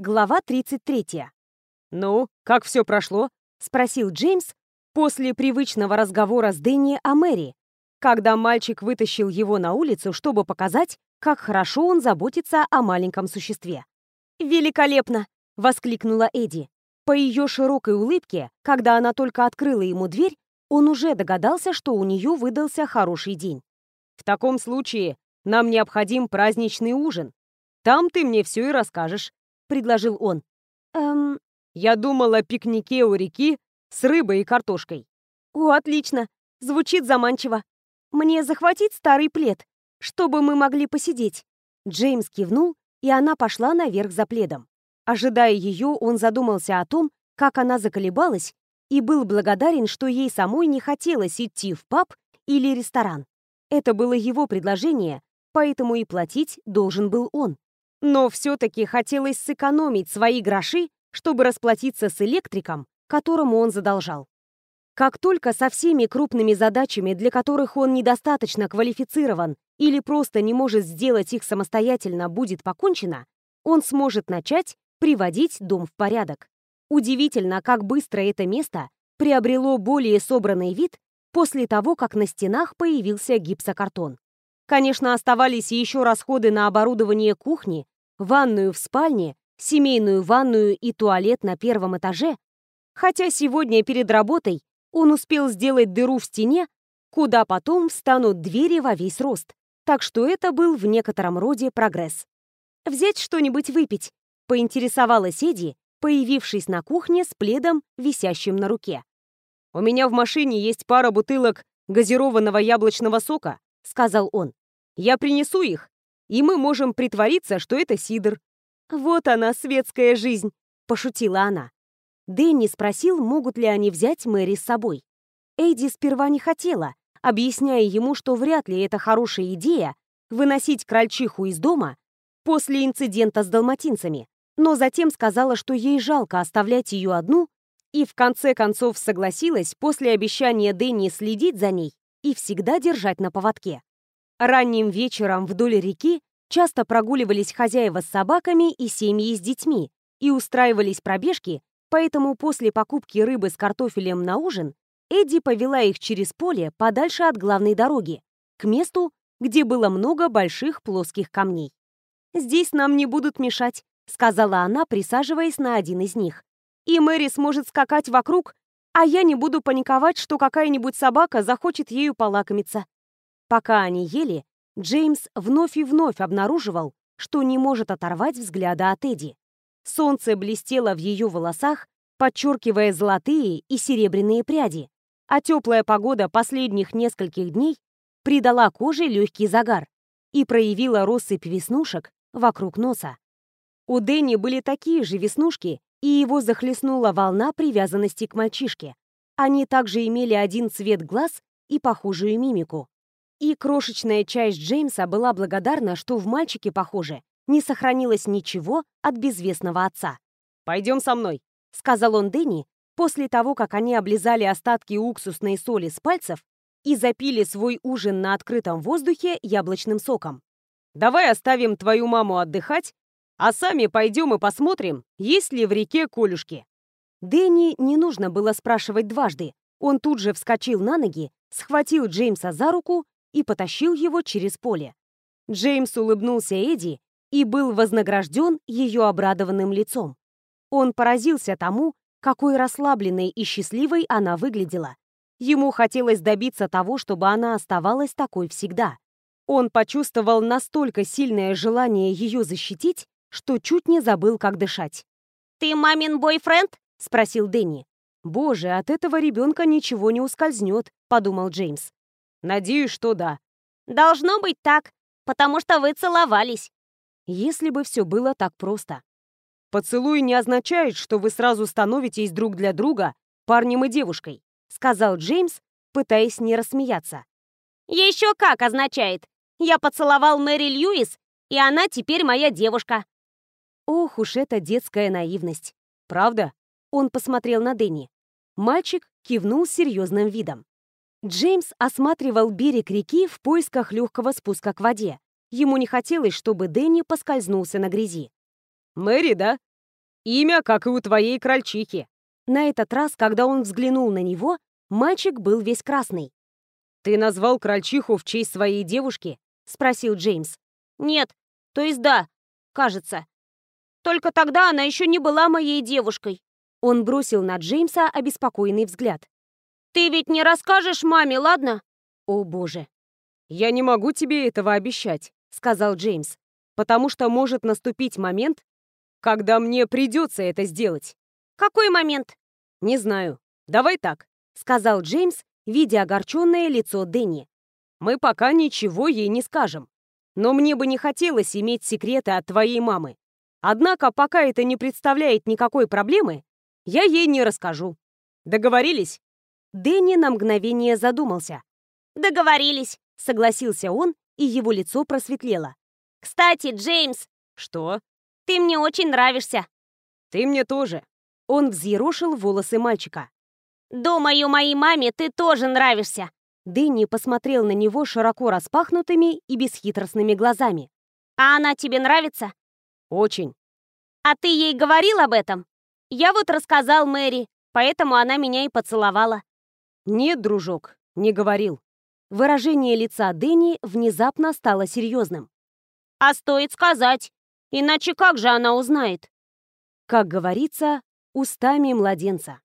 Глава 33. «Ну, как все прошло?» — спросил Джеймс после привычного разговора с Дэнни о Мэри, когда мальчик вытащил его на улицу, чтобы показать, как хорошо он заботится о маленьком существе. «Великолепно!» — воскликнула Эдди. По ее широкой улыбке, когда она только открыла ему дверь, он уже догадался, что у нее выдался хороший день. «В таком случае нам необходим праздничный ужин. Там ты мне все и расскажешь», — предложил он. «Эм...» «Я думал о пикнике у реки с рыбой и картошкой». «О, отлично! Звучит заманчиво. Мне захватить старый плед, чтобы мы могли посидеть?» Джеймс кивнул, и она пошла наверх за пледом. Ожидая ее, он задумался о том, как она заколебалась, и был благодарен, что ей самой не хотелось идти в паб или ресторан. Это было его предложение, поэтому и платить должен был он. Но все-таки хотелось сэкономить свои гроши, чтобы расплатиться с электриком, которому он задолжал. Как только со всеми крупными задачами, для которых он недостаточно квалифицирован или просто не может сделать их самостоятельно, будет покончено, он сможет начать приводить дом в порядок. Удивительно, как быстро это место приобрело более собранный вид после того, как на стенах появился гипсокартон. Конечно, оставались еще расходы на оборудование кухни, ванную в спальне, семейную ванную и туалет на первом этаже, хотя сегодня перед работой он успел сделать дыру в стене, куда потом встанут двери во весь рост, так что это был в некотором роде прогресс. «Взять что-нибудь выпить?» — поинтересовалась Эдди, появившись на кухне с пледом, висящим на руке. «У меня в машине есть пара бутылок газированного яблочного сока», — сказал он. Я принесу их, и мы можем притвориться, что это сидр». «Вот она, светская жизнь», — пошутила она. Дэнни спросил, могут ли они взять Мэри с собой. Эйди сперва не хотела, объясняя ему, что вряд ли это хорошая идея выносить крольчиху из дома после инцидента с далматинцами, но затем сказала, что ей жалко оставлять ее одну, и в конце концов согласилась после обещания Дэнни следить за ней и всегда держать на поводке. Ранним вечером вдоль реки часто прогуливались хозяева с собаками и семьи с детьми и устраивались пробежки, поэтому после покупки рыбы с картофелем на ужин Эдди повела их через поле подальше от главной дороги, к месту, где было много больших плоских камней. «Здесь нам не будут мешать», — сказала она, присаживаясь на один из них. «И Мэри сможет скакать вокруг, а я не буду паниковать, что какая-нибудь собака захочет ею полакомиться». Пока они ели, Джеймс вновь и вновь обнаруживал, что не может оторвать взгляда от Эдди. Солнце блестело в ее волосах, подчеркивая золотые и серебряные пряди, а теплая погода последних нескольких дней придала коже легкий загар и проявила россыпь веснушек вокруг носа. У Дэнни были такие же веснушки, и его захлестнула волна привязанности к мальчишке. Они также имели один цвет глаз и похожую мимику. И крошечная часть Джеймса была благодарна, что в мальчике, похоже, не сохранилось ничего от безвестного отца. «Пойдем со мной», — сказал он Дэнни, после того, как они облизали остатки уксусной соли с пальцев и запили свой ужин на открытом воздухе яблочным соком. «Давай оставим твою маму отдыхать, а сами пойдем и посмотрим, есть ли в реке колюшки». Дэнни не нужно было спрашивать дважды. Он тут же вскочил на ноги, схватил Джеймса за руку и потащил его через поле. Джеймс улыбнулся Эдди и был вознагражден ее обрадованным лицом. Он поразился тому, какой расслабленной и счастливой она выглядела. Ему хотелось добиться того, чтобы она оставалась такой всегда. Он почувствовал настолько сильное желание ее защитить, что чуть не забыл, как дышать. «Ты мамин бойфренд?» — спросил Дэнни. «Боже, от этого ребенка ничего не ускользнет», — подумал Джеймс. Надеюсь, что да. Должно быть так, потому что вы целовались. Если бы все было так просто. Поцелуй не означает, что вы сразу становитесь друг для друга парнем и девушкой, сказал Джеймс, пытаясь не рассмеяться. Еще как означает. Я поцеловал Мэри Льюис, и она теперь моя девушка. Ох уж эта детская наивность. Правда? Он посмотрел на Дэнни. Мальчик кивнул серьезным видом. Джеймс осматривал берег реки в поисках легкого спуска к воде. Ему не хотелось, чтобы Дэнни поскользнулся на грязи. «Мэри, да? Имя, как и у твоей крольчихи. На этот раз, когда он взглянул на него, мальчик был весь красный. «Ты назвал крольчиху в честь своей девушки?» — спросил Джеймс. «Нет, то есть да, кажется. Только тогда она еще не была моей девушкой». Он бросил на Джеймса обеспокоенный взгляд. «Ты ведь не расскажешь маме, ладно?» «О, боже!» «Я не могу тебе этого обещать», — сказал Джеймс, «потому что может наступить момент, когда мне придется это сделать». «Какой момент?» «Не знаю. Давай так», — сказал Джеймс, видя огорченное лицо Дэнни. «Мы пока ничего ей не скажем. Но мне бы не хотелось иметь секреты от твоей мамы. Однако, пока это не представляет никакой проблемы, я ей не расскажу. Договорились?» Дэнни на мгновение задумался. «Договорились», — согласился он, и его лицо просветлело. «Кстати, Джеймс!» «Что?» «Ты мне очень нравишься». «Ты мне тоже». Он взъерошил волосы мальчика. «Думаю, моей маме ты тоже нравишься». Дэнни посмотрел на него широко распахнутыми и бесхитростными глазами. «А она тебе нравится?» «Очень». «А ты ей говорил об этом?» «Я вот рассказал Мэри, поэтому она меня и поцеловала». «Нет, дружок, не говорил». Выражение лица Дэнни внезапно стало серьезным. «А стоит сказать, иначе как же она узнает?» Как говорится, устами младенца.